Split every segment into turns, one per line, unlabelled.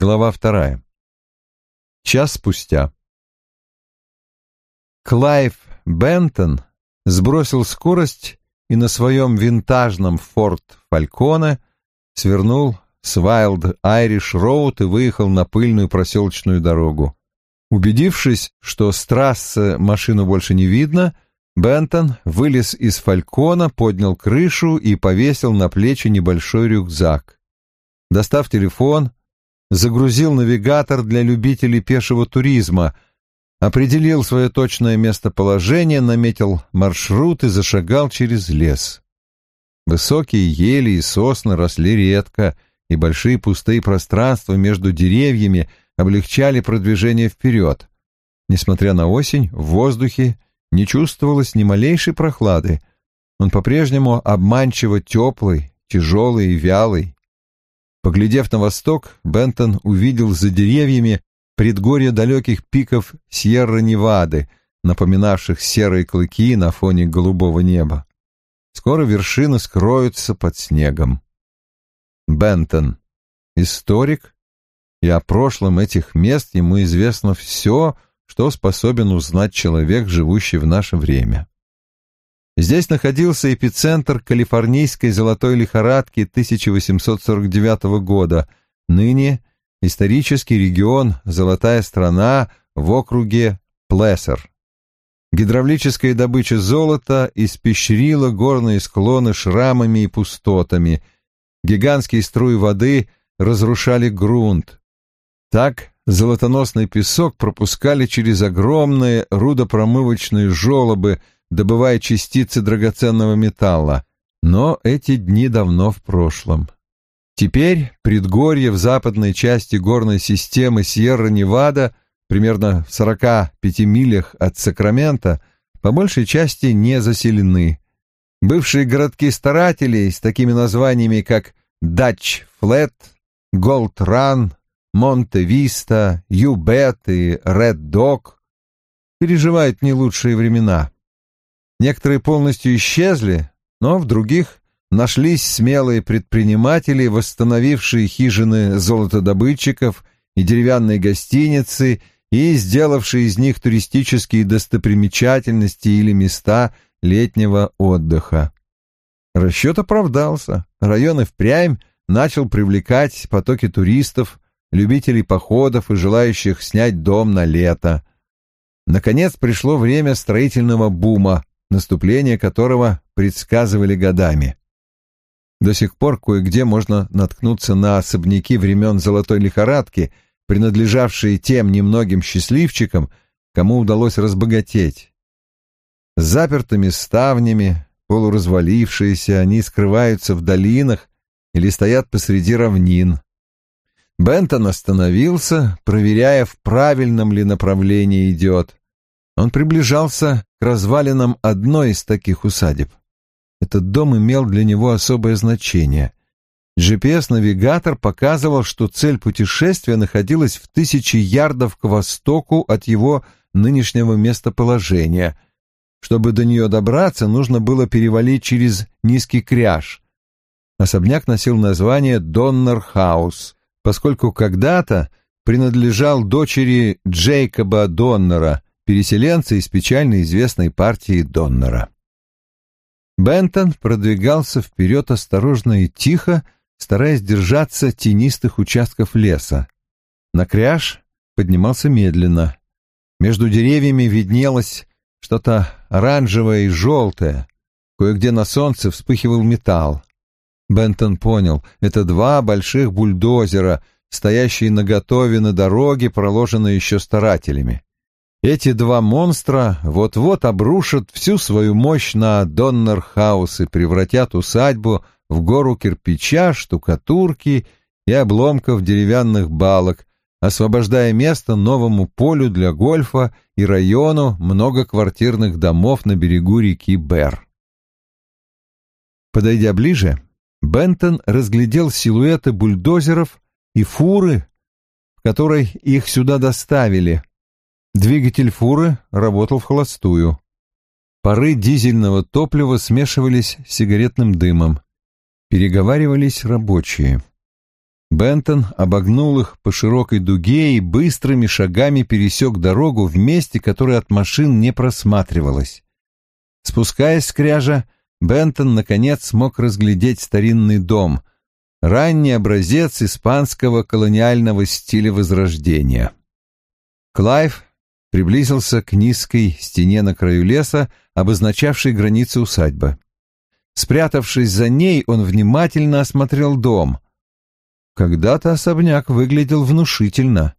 Глава вторая. Час спустя. Клайв Бентон сбросил скорость и на своем винтажном Форд Фальконе свернул с Вайлд Айриш Роуд и выехал на пыльную проселочную дорогу. Убедившись, что с трассы машину больше не видно, Бентон вылез из Фалькона, поднял крышу и повесил на плечи небольшой рюкзак. Достав телефон, загрузил навигатор для любителей пешего туризма, определил свое точное местоположение, наметил маршрут и зашагал через лес. Высокие ели и сосны росли редко, и большие пустые пространства между деревьями облегчали продвижение вперед. Несмотря на осень, в воздухе не чувствовалось ни малейшей прохлады. Он по-прежнему обманчиво теплый, тяжелый и вялый. Поглядев на восток, Бентон увидел за деревьями предгорье далеких пиков Сьерра-Невады, напоминавших серые клыки на фоне голубого неба. Скоро вершины скроются под снегом. Бентон, историк, и о прошлом этих мест ему известно все, что способен узнать человек, живущий в наше время. Здесь находился эпицентр калифорнийской золотой лихорадки 1849 года, ныне исторический регион «Золотая страна» в округе Плессер. Гидравлическая добыча золота испещрила горные склоны шрамами и пустотами. Гигантские струи воды разрушали грунт. Так золотоносный песок пропускали через огромные рудопромывочные желобы – добывая частицы драгоценного металла. Но эти дни давно в прошлом. Теперь предгорье в западной части горной системы Сьерра-Невада, примерно в 45 милях от Сакрамента, по большей части не заселены. Бывшие городки старателей с такими названиями, как Дач Флет, Голд Ран, Монте Виста, Юбет и Ред Дог переживают не лучшие времена. Некоторые полностью исчезли, но в других нашлись смелые предприниматели, восстановившие хижины золотодобытчиков и деревянные гостиницы и сделавшие из них туристические достопримечательности или места летнего отдыха. Расчет оправдался. Район и впрямь начал привлекать потоки туристов, любителей походов и желающих снять дом на лето. Наконец пришло время строительного бума, наступление которого предсказывали годами. До сих пор кое-где можно наткнуться на особняки времен золотой лихорадки, принадлежавшие тем немногим счастливчикам, кому удалось разбогатеть. С запертыми ставнями, полуразвалившиеся, они скрываются в долинах или стоят посреди равнин. Бентон остановился, проверяя, в правильном ли направлении идет. Он приближался к развалинам одной из таких усадеб. Этот дом имел для него особое значение. GPS-навигатор показывал, что цель путешествия находилась в тысячи ярдов к востоку от его нынешнего местоположения. Чтобы до нее добраться, нужно было перевалить через низкий кряж. Особняк носил название Доннер Хаус, поскольку когда-то принадлежал дочери Джейкоба Доннера, переселенца из печально известной партии Доннера. Бентон продвигался вперед осторожно и тихо, стараясь держаться тенистых участков леса. На кряж поднимался медленно. Между деревьями виднелось что-то оранжевое и желтое. Кое-где на солнце вспыхивал металл. Бентон понял, это два больших бульдозера, стоящие наготове на дороге, проложенной еще старателями. Эти два монстра вот-вот обрушат всю свою мощь на Доннерхаус и превратят усадьбу в гору кирпича, штукатурки и обломков деревянных балок, освобождая место новому полю для гольфа и району многоквартирных домов на берегу реки Бер. Подойдя ближе, Бентон разглядел силуэты бульдозеров и фуры, в которой их сюда доставили, Двигатель фуры работал в холостую. Пары дизельного топлива смешивались с сигаретным дымом. Переговаривались рабочие. Бентон обогнул их по широкой дуге и быстрыми шагами пересек дорогу в месте, которое от машин не просматривалось. Спускаясь с кряжа, Бентон, наконец, смог разглядеть старинный дом, ранний образец испанского колониального стиля Возрождения. Клайв приблизился к низкой стене на краю леса, обозначавшей границы усадьбы. Спрятавшись за ней, он внимательно осмотрел дом. Когда-то особняк выглядел внушительно.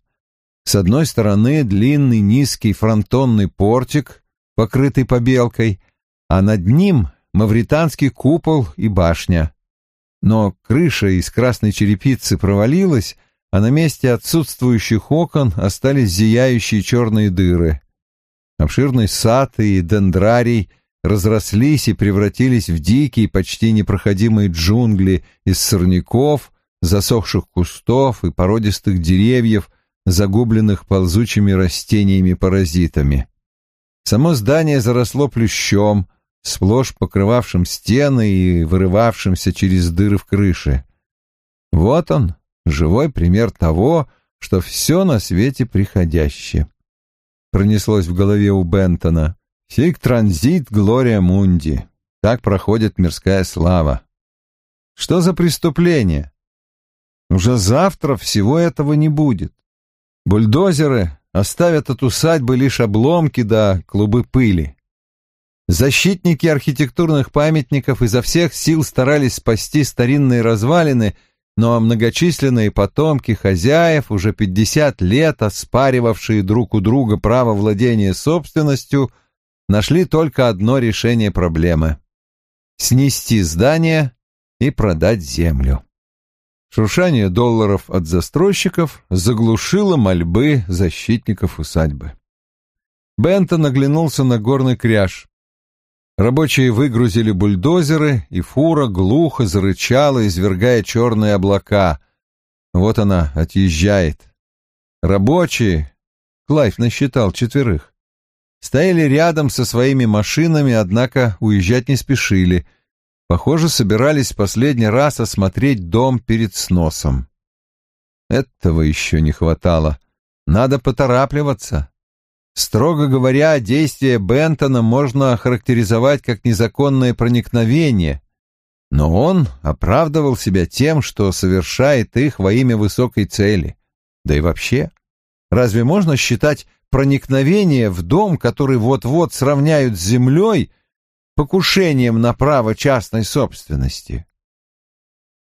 С одной стороны длинный низкий фронтонный портик, покрытый побелкой, а над ним мавританский купол и башня. Но крыша из красной черепицы провалилась, а на месте отсутствующих окон остались зияющие черные дыры. Обширный сад и дендрарий разрослись и превратились в дикие, почти непроходимые джунгли из сорняков, засохших кустов и породистых деревьев, загубленных ползучими растениями-паразитами. Само здание заросло плющом, сплошь покрывавшим стены и вырывавшимся через дыры в крыше. Вот он, живой пример того, что все на свете приходящее. Пронеслось в голове у Бентона. «Сик транзит Глория Мунди». Так проходит мирская слава. Что за преступление? Уже завтра всего этого не будет. Бульдозеры оставят от усадьбы лишь обломки да клубы пыли. Защитники архитектурных памятников изо всех сил старались спасти старинные развалины, но многочисленные потомки хозяев, уже пятьдесят лет оспаривавшие друг у друга право владения собственностью, нашли только одно решение проблемы — снести здание и продать землю. Шуршание долларов от застройщиков заглушило мольбы защитников усадьбы. Бентон оглянулся на горный кряж. Рабочие выгрузили бульдозеры, и фура глухо зарычала, извергая черные облака. Вот она отъезжает. Рабочие, Клайв насчитал четверых, стояли рядом со своими машинами, однако уезжать не спешили. Похоже, собирались последний раз осмотреть дом перед сносом. Этого еще не хватало. Надо поторапливаться. Строго говоря, действия Бентона можно охарактеризовать как незаконное проникновение, но он оправдывал себя тем, что совершает их во имя высокой цели. Да и вообще, разве можно считать проникновение в дом, который вот-вот сравняют с землей, покушением на право частной собственности?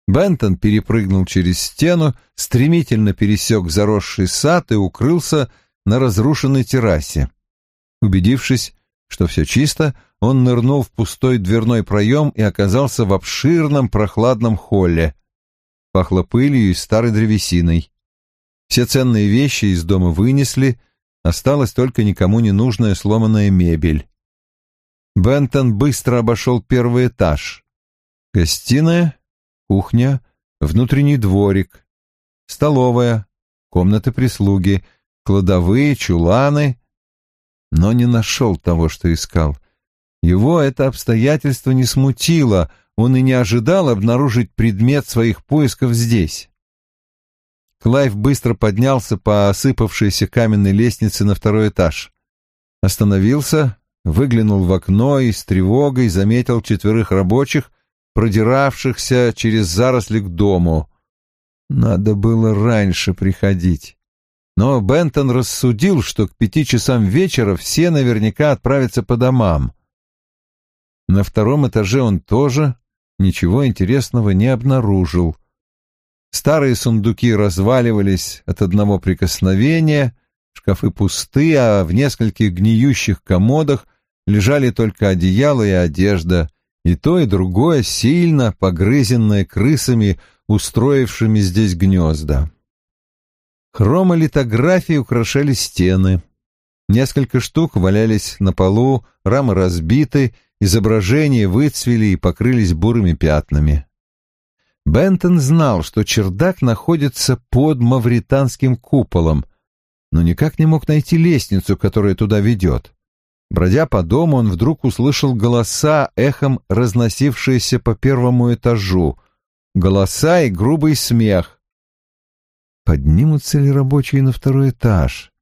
Бентон перепрыгнул через стену, стремительно пересек заросший сад и укрылся на разрушенной террасе. Убедившись, что все чисто, он нырнул в пустой дверной проем и оказался в обширном прохладном холле. Пахло пылью и старой древесиной. Все ценные вещи из дома вынесли, осталась только никому не нужная сломанная мебель. Бентон быстро обошел первый этаж. Гостиная, кухня, внутренний дворик, столовая, комнаты прислуги, кладовые, чуланы, но не нашел того, что искал. Его это обстоятельство не смутило, он и не ожидал обнаружить предмет своих поисков здесь. Клайв быстро поднялся по осыпавшейся каменной лестнице на второй этаж. Остановился, выглянул в окно и с тревогой заметил четверых рабочих, продиравшихся через заросли к дому. Надо было раньше приходить. Но Бентон рассудил, что к пяти часам вечера все наверняка отправятся по домам. На втором этаже он тоже ничего интересного не обнаружил. Старые сундуки разваливались от одного прикосновения, шкафы пусты, а в нескольких гниющих комодах лежали только одеяло и одежда, и то, и другое сильно погрызенное крысами, устроившими здесь гнезда. Хромолитографии украшали стены. Несколько штук валялись на полу, рамы разбиты, изображения выцвели и покрылись бурыми пятнами. Бентон знал, что чердак находится под мавританским куполом, но никак не мог найти лестницу, которая туда ведет. Бродя по дому, он вдруг услышал голоса, эхом разносившиеся по первому этажу. Голоса и грубый смех. Поднимутся ли рабочие на второй этаж?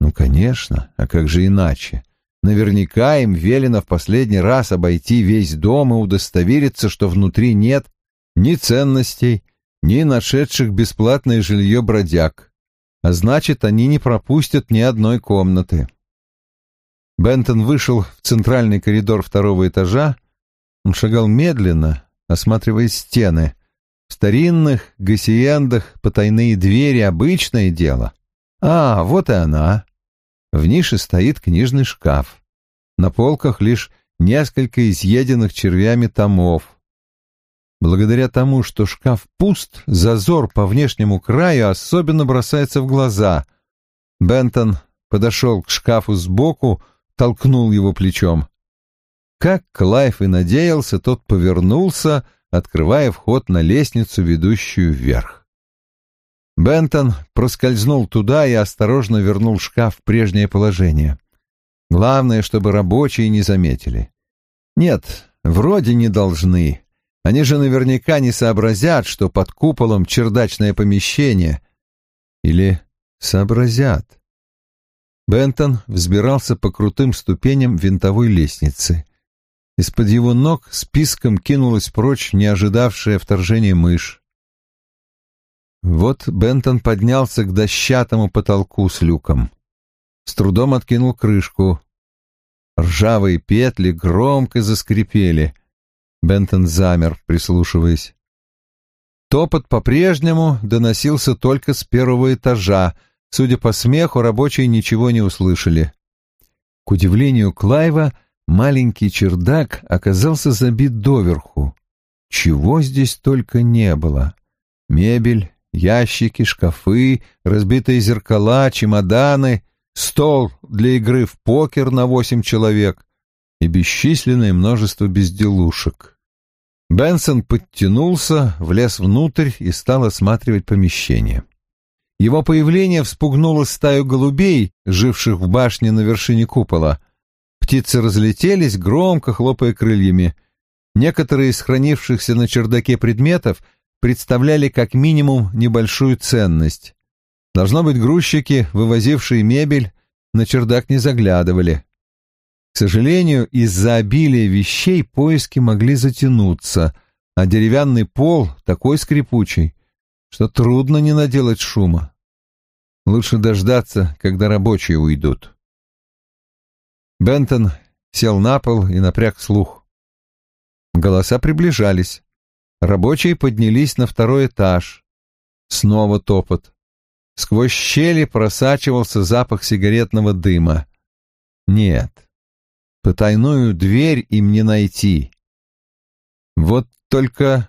Ну, конечно, а как же иначе? Наверняка им велено в последний раз обойти весь дом и удостовериться, что внутри нет ни ценностей, ни нашедших бесплатное жилье бродяг. А значит, они не пропустят ни одной комнаты. Бентон вышел в центральный коридор второго этажа. Он шагал медленно, осматривая стены. В старинных гасиендах потайные двери — обычное дело. А, вот и она. В нише стоит книжный шкаф. На полках лишь несколько изъеденных червями томов. Благодаря тому, что шкаф пуст, зазор по внешнему краю особенно бросается в глаза. Бентон подошел к шкафу сбоку, толкнул его плечом. Как Клайв и надеялся, тот повернулся, открывая вход на лестницу, ведущую вверх. Бентон проскользнул туда и осторожно вернул шкаф в прежнее положение. Главное, чтобы рабочие не заметили. Нет, вроде не должны. Они же наверняка не сообразят, что под куполом чердачное помещение. Или сообразят. Бентон взбирался по крутым ступеням винтовой лестницы. Из-под его ног списком кинулась прочь не ожидавшая вторжения мышь. Вот Бентон поднялся к дощатому потолку с люком. С трудом откинул крышку. Ржавые петли громко заскрипели. Бентон замер, прислушиваясь. Топот по-прежнему доносился только с первого этажа. Судя по смеху, рабочие ничего не услышали. К удивлению Клайва, маленький чердак оказался забит доверху. Чего здесь только не было. Мебель, ящики, шкафы, разбитые зеркала, чемоданы, стол для игры в покер на восемь человек и бесчисленное множество безделушек. Бенсон подтянулся, влез внутрь и стал осматривать помещение. Его появление вспугнуло стаю голубей, живших в башне на вершине купола. Птицы разлетелись, громко хлопая крыльями. Некоторые из хранившихся на чердаке предметов — представляли как минимум небольшую ценность. Должно быть, грузчики, вывозившие мебель, на чердак не заглядывали. К сожалению, из-за обилия вещей поиски могли затянуться, а деревянный пол такой скрипучий, что трудно не наделать шума. Лучше дождаться, когда рабочие уйдут. Бентон сел на пол и напряг слух. Голоса приближались. Рабочие поднялись на второй этаж. Снова топот. Сквозь щели просачивался запах сигаретного дыма. Нет, потайную дверь им не найти. Вот только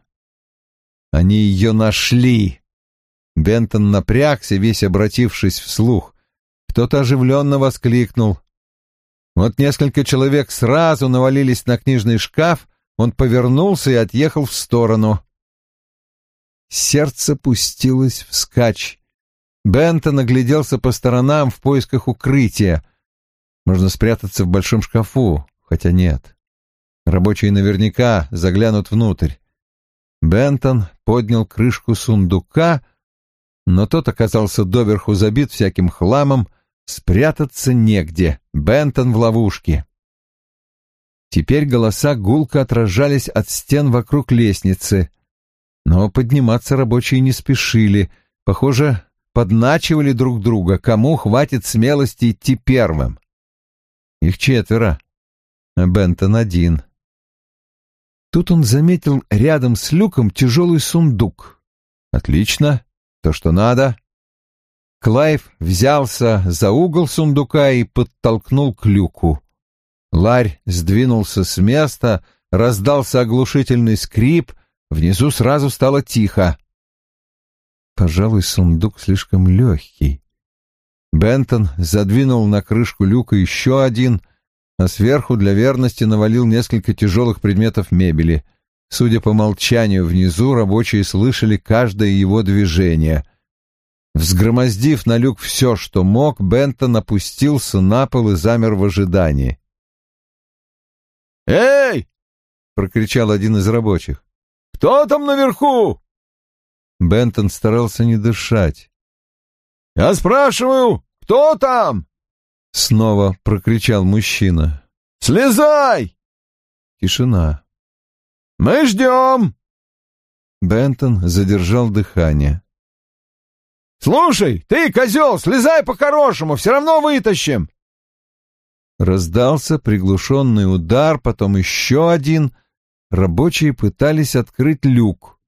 они ее нашли. Бентон напрягся, весь обратившись вслух. Кто-то оживленно воскликнул. Вот несколько человек сразу навалились на книжный шкаф, он повернулся и отъехал в сторону. Сердце пустилось вскачь. Бентон огляделся по сторонам в поисках укрытия. Можно спрятаться в большом шкафу, хотя нет. Рабочие наверняка заглянут внутрь. Бентон поднял крышку сундука, но тот оказался доверху забит всяким хламом, спрятаться негде. Бентон в ловушке. Теперь голоса гулко отражались от стен вокруг лестницы. Но подниматься рабочие не спешили. Похоже, подначивали друг друга, кому хватит смелости идти первым. Их четверо, а Бентон один. Тут он заметил рядом с люком тяжелый сундук. Отлично, то, что надо. Клайв взялся за угол сундука и подтолкнул к люку. Ларь сдвинулся с места, раздался оглушительный скрип, внизу сразу стало тихо. Пожалуй, сундук слишком легкий. Бентон задвинул на крышку люка еще один, а сверху для верности навалил несколько тяжелых предметов мебели. Судя по молчанию внизу, рабочие слышали каждое его движение. Взгромоздив на люк все, что мог, Бентон опустился на пол и замер в ожидании.
«Эй!»
— прокричал один из рабочих.
«Кто там наверху?»
Бентон старался не дышать. «Я спрашиваю, кто там?» — снова прокричал мужчина. «Слезай!» Тишина. «Мы ждем!» Бентон задержал дыхание. «Слушай, ты, козел, слезай по-хорошему, все равно вытащим!» Раздался приглушенный удар, потом еще один. Рабочие пытались открыть люк,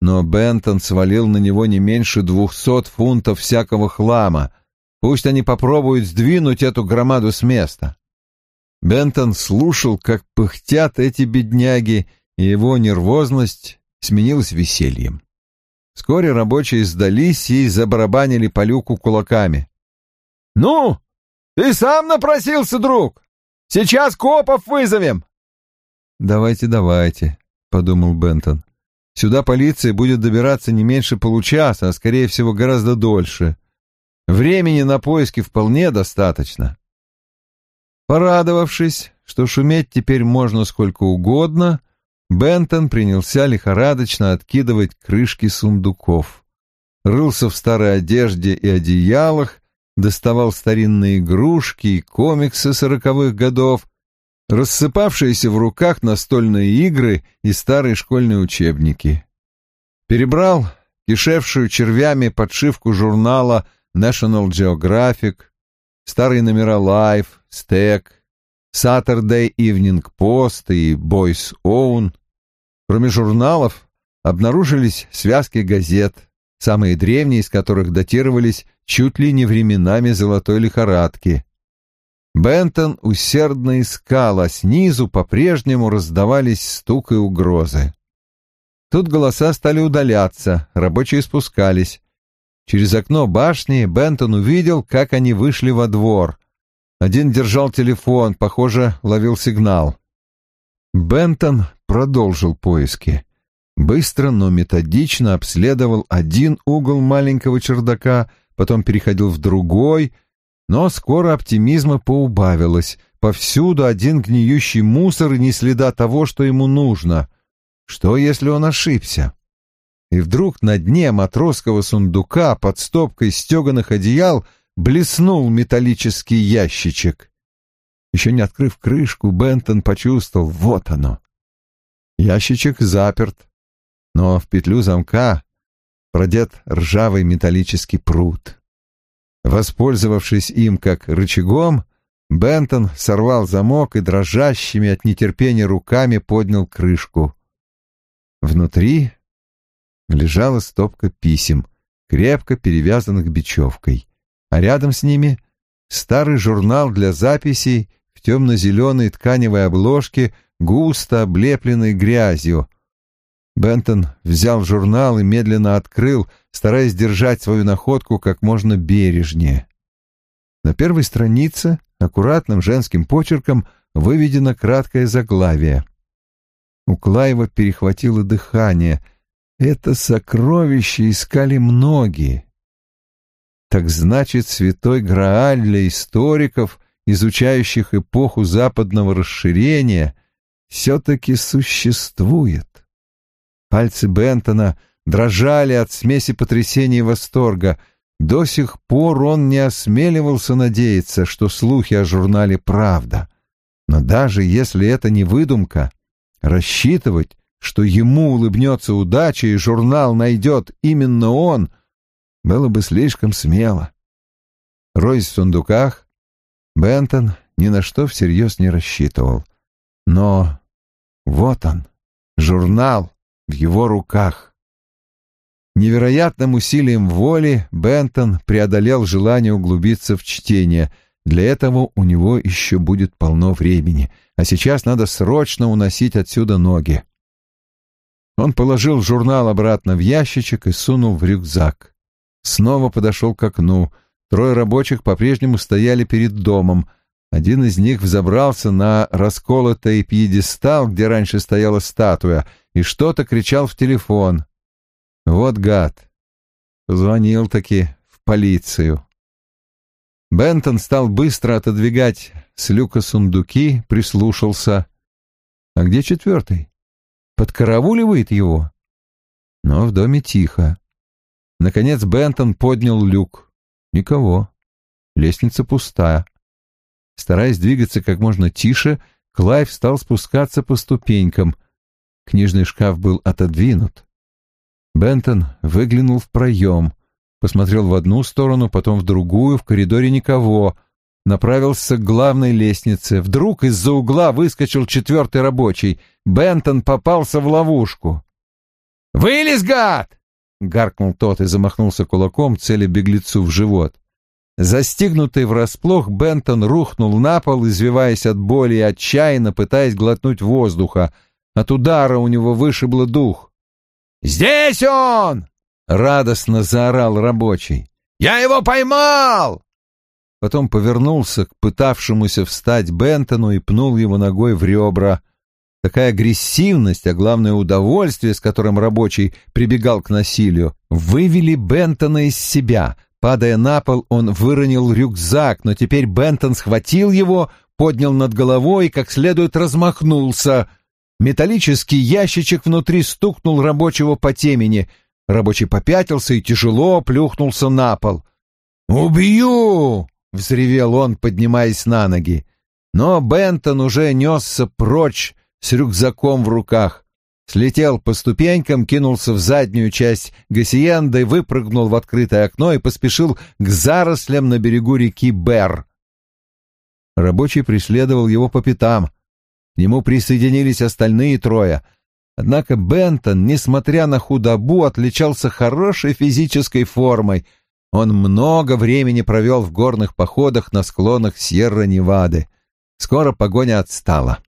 но Бентон свалил на него не меньше двухсот фунтов всякого хлама. Пусть они попробуют сдвинуть эту громаду с места. Бентон слушал, как пыхтят эти бедняги, и его нервозность сменилась весельем. Вскоре рабочие сдались и забарабанили по люку кулаками. «Ну, ты сам напросился, друг! Сейчас копов вызовем!» «Давайте, давайте», — подумал Бентон. «Сюда полиция будет добираться не меньше получаса, а, скорее всего, гораздо дольше. Времени на поиски вполне достаточно». Порадовавшись, что шуметь теперь можно сколько угодно, Бентон принялся лихорадочно откидывать крышки сундуков. Рылся в старой одежде и одеялах, доставал старинные игрушки и комиксы сороковых годов, рассыпавшиеся в руках настольные игры и старые школьные учебники. Перебрал кишевшую червями подшивку журнала National Geographic, старые номера Life, Stack, Saturday Evening Post и Boys Own. Кроме журналов, обнаружились связки газет, самые древние из которых датировались чуть ли не временами золотой лихорадки. Бентон усердно искал, а снизу по-прежнему раздавались стук и угрозы. Тут голоса стали удаляться, рабочие спускались. Через окно башни Бентон увидел, как они вышли во двор. Один держал телефон, похоже, ловил сигнал. Бентон продолжил поиски. Быстро, но методично обследовал один угол маленького чердака, потом переходил в другой, но скоро оптимизма поубавилось. Повсюду один гниющий мусор и ни следа того, что ему нужно. Что, если он ошибся? И вдруг на дне матросского сундука под стопкой стеганых одеял блеснул металлический ящичек. Еще не открыв крышку, Бентон почувствовал — вот оно. Ящичек заперт, но в петлю замка продет ржавый металлический пруд. Воспользовавшись им как рычагом, Бентон сорвал замок и дрожащими от нетерпения руками поднял крышку. Внутри лежала стопка писем, крепко перевязанных бечевкой, а рядом с ними старый журнал для записей в темно-зеленой тканевой обложке, густо облепленной грязью. Бентон взял журнал и медленно открыл, стараясь держать свою находку как можно бережнее. На первой странице аккуратным женским почерком выведено краткое заглавие. У Клаева перехватило дыхание. Это сокровище искали многие. Так значит, святой Грааль для историков изучающих эпоху западного расширения, все-таки существует. Пальцы Бентона дрожали от смеси потрясения и восторга. До сих пор он не осмеливался надеяться, что слухи о журнале «Правда». Но даже если это не выдумка, рассчитывать, что ему улыбнется удача и журнал найдет именно он, было бы слишком смело. Рой в сундуках, Бентон ни на что всерьез не рассчитывал. Но вот он, журнал в его руках. Невероятным усилием воли Бентон преодолел желание углубиться в чтение. Для этого у него еще будет полно времени, а сейчас надо срочно уносить отсюда ноги. Он положил журнал обратно в ящичек и сунул в рюкзак. Снова подошел к окну — Трое рабочих по-прежнему стояли перед домом. Один из них взобрался на расколотый пьедестал, где раньше стояла статуя, и что-то кричал в телефон. Вот гад. Звонил-таки в полицию. Бентон стал быстро отодвигать с люка сундуки, прислушался. А где четвертый? Подкарауливает его? Но в доме тихо. Наконец Бентон поднял люк. Никого. Лестница пустая. Стараясь двигаться как можно тише, Клайв стал спускаться по ступенькам. Книжный шкаф был отодвинут. Бентон выглянул в проем, посмотрел в одну сторону, потом в другую, в коридоре никого, направился к главной лестнице. Вдруг из-за угла выскочил четвертый рабочий. Бентон попался в ловушку. «Вылез, гад!» — гаркнул тот и замахнулся кулаком, цели беглецу в живот. Застигнутый врасплох, Бентон рухнул на пол, извиваясь от боли и отчаянно пытаясь глотнуть воздуха. От удара у него вышибло дух. «Здесь он!» — радостно заорал рабочий. «Я его поймал!» Потом повернулся к пытавшемуся встать Бентону и пнул его ногой в ребра. Такая агрессивность, а главное удовольствие, с которым рабочий прибегал к насилию, вывели Бентона из себя — Падая на пол, он выронил рюкзак, но теперь Бентон схватил его, поднял над головой и как следует размахнулся. Металлический ящичек внутри стукнул рабочего по темени. Рабочий попятился и тяжело плюхнулся на пол. «Убью!» — взревел он, поднимаясь на ноги. Но Бентон уже несся прочь с рюкзаком в руках слетел по ступенькам, кинулся в заднюю часть гасиенды, выпрыгнул в открытое окно и поспешил к зарослям на берегу реки Бер. Рабочий преследовал его по пятам. К нему присоединились остальные трое. Однако Бентон, несмотря на худобу, отличался хорошей физической формой. Он много времени провел в горных походах на склонах Сьерра-Невады. Скоро погоня отстала.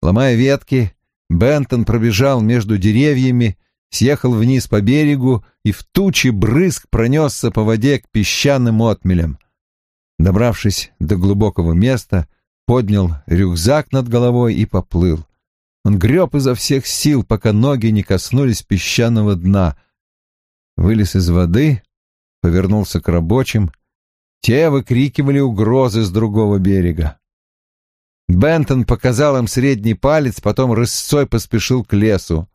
Ломая ветки, Бентон пробежал между деревьями, съехал вниз по берегу и в тучи брызг пронесся по воде к песчаным отмелям. Добравшись до глубокого места, поднял рюкзак над головой и поплыл. Он греб изо всех сил, пока ноги не коснулись песчаного дна. Вылез из воды, повернулся к рабочим. Те выкрикивали угрозы с другого берега. Бентон показал им средний палец, потом рысцой поспешил к лесу.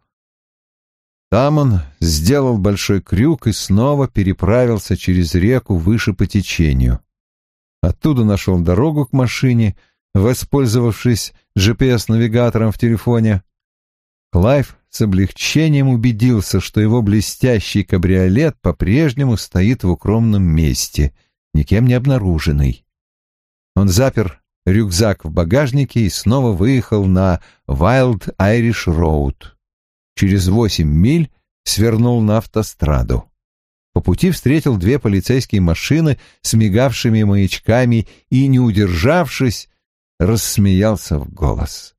Там он сделал большой крюк и снова переправился через реку выше по течению. Оттуда нашел дорогу к машине, воспользовавшись GPS-навигатором в телефоне. Клайв с облегчением убедился, что его блестящий кабриолет по-прежнему стоит в укромном месте, никем не обнаруженный. Он запер рюкзак в багажнике и снова выехал на Wild Irish Road. Через восемь миль свернул на автостраду. По пути встретил две полицейские машины с мигавшими маячками и, не удержавшись, рассмеялся в голос.